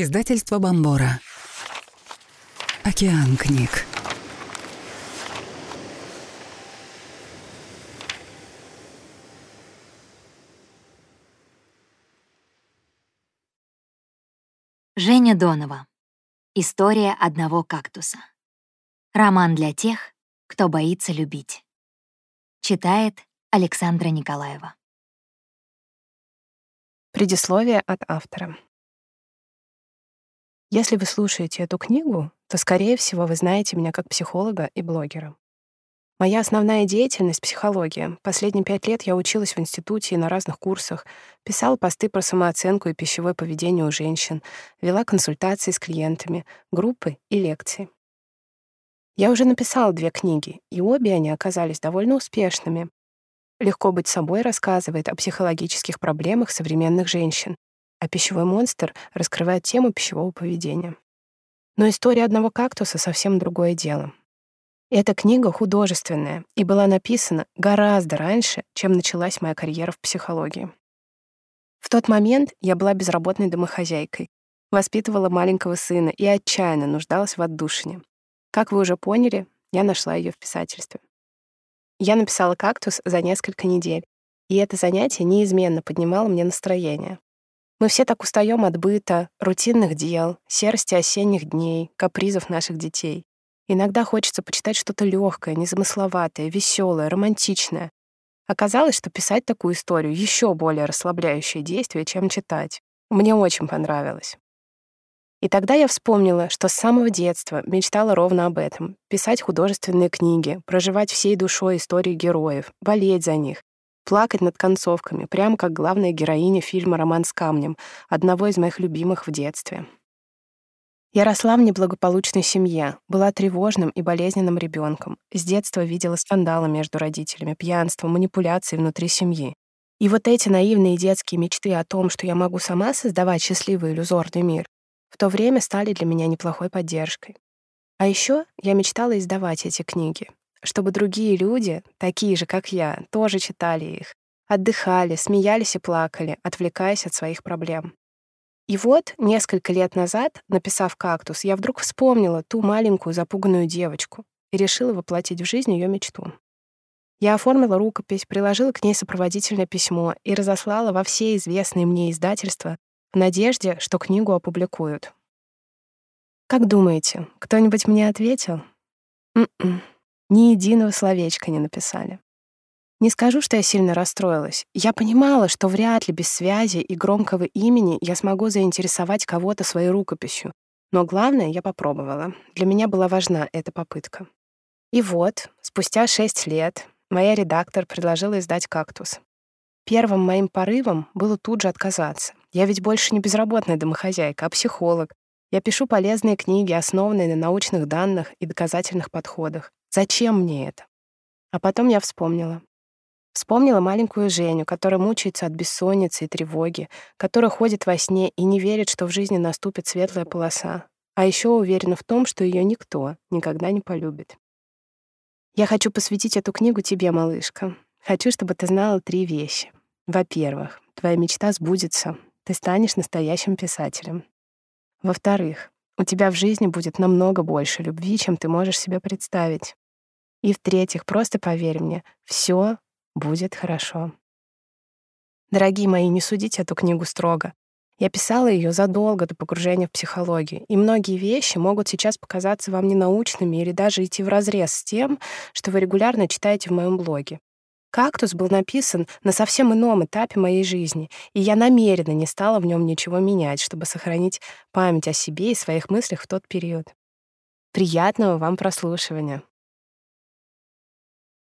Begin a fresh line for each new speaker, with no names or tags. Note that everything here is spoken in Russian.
Издательство Бомбора. Океан книг.
Женя Донова. История одного кактуса. Роман для тех, кто боится любить. Читает Александра Николаева.
Предисловие от автора. Если вы слушаете эту книгу, то, скорее всего, вы знаете меня как психолога и блогера. Моя основная деятельность — психология. Последние пять лет я училась в институте и на разных курсах, писала посты про самооценку и пищевое поведение у женщин, вела консультации с клиентами, группы и лекции. Я уже написала две книги, и обе они оказались довольно успешными. «Легко быть собой» рассказывает о психологических проблемах современных женщин, а пищевой монстр раскрывает тему пищевого поведения. Но история одного кактуса совсем другое дело. Эта книга художественная и была написана гораздо раньше, чем началась моя карьера в психологии. В тот момент я была безработной домохозяйкой, воспитывала маленького сына и отчаянно нуждалась в отдушине. Как вы уже поняли, я нашла ее в писательстве. Я написала «Кактус» за несколько недель, и это занятие неизменно поднимало мне настроение. Мы все так устаем от быта, рутинных дел, серости осенних дней, капризов наших детей. Иногда хочется почитать что-то легкое, незамысловатое, веселое, романтичное. Оказалось, что писать такую историю еще более расслабляющее действие, чем читать. Мне очень понравилось. И тогда я вспомнила, что с самого детства мечтала ровно об этом — писать художественные книги, проживать всей душой истории героев, болеть за них, плакать над концовками, прямо как главная героиня фильма «Роман с камнем», одного из моих любимых в детстве. Я росла в неблагополучной семье, была тревожным и болезненным ребенком. С детства видела скандалы между родителями, пьянство, манипуляции внутри семьи. И вот эти наивные детские мечты о том, что я могу сама создавать счастливый иллюзорный мир, в то время стали для меня неплохой поддержкой. А еще я мечтала издавать эти книги, чтобы другие люди, такие же, как я, тоже читали их, отдыхали, смеялись и плакали, отвлекаясь от своих проблем. И вот, несколько лет назад, написав «Кактус», я вдруг вспомнила ту маленькую запуганную девочку и решила воплотить в жизнь ее мечту. Я оформила рукопись, приложила к ней сопроводительное письмо и разослала во все известные мне издательства в надежде, что книгу опубликуют. Как думаете, кто-нибудь мне ответил? М-м. Ни единого словечка не написали. Не скажу, что я сильно расстроилась. Я понимала, что вряд ли без связи и громкого имени я смогу заинтересовать кого-то своей рукописью. Но главное, я попробовала. Для меня была важна эта попытка. И вот, спустя шесть лет, моя редактор предложила издать «Кактус». Первым моим порывом было тут же отказаться. Я ведь больше не безработная домохозяйка, а психолог. Я пишу полезные книги, основанные на научных данных и доказательных подходах. Зачем мне это? А потом я вспомнила. Вспомнила маленькую Женю, которая мучается от бессонницы и тревоги, которая ходит во сне и не верит, что в жизни наступит светлая полоса, а еще уверена в том, что ее никто никогда не полюбит. Я хочу посвятить эту книгу тебе, малышка. Хочу, чтобы ты знала три вещи. Во-первых, твоя мечта сбудется, ты станешь настоящим писателем. Во-вторых, у тебя в жизни будет намного больше любви, чем ты можешь себе представить. И в-третьих, просто поверь мне, все будет хорошо. Дорогие мои, не судите эту книгу строго. Я писала ее задолго до погружения в психологию, и многие вещи могут сейчас показаться вам ненаучными или даже идти вразрез с тем, что вы регулярно читаете в моем блоге. «Кактус» был написан на совсем ином этапе моей жизни, и я намеренно не стала в нем ничего менять, чтобы сохранить память о себе и своих мыслях в тот период. Приятного вам прослушивания!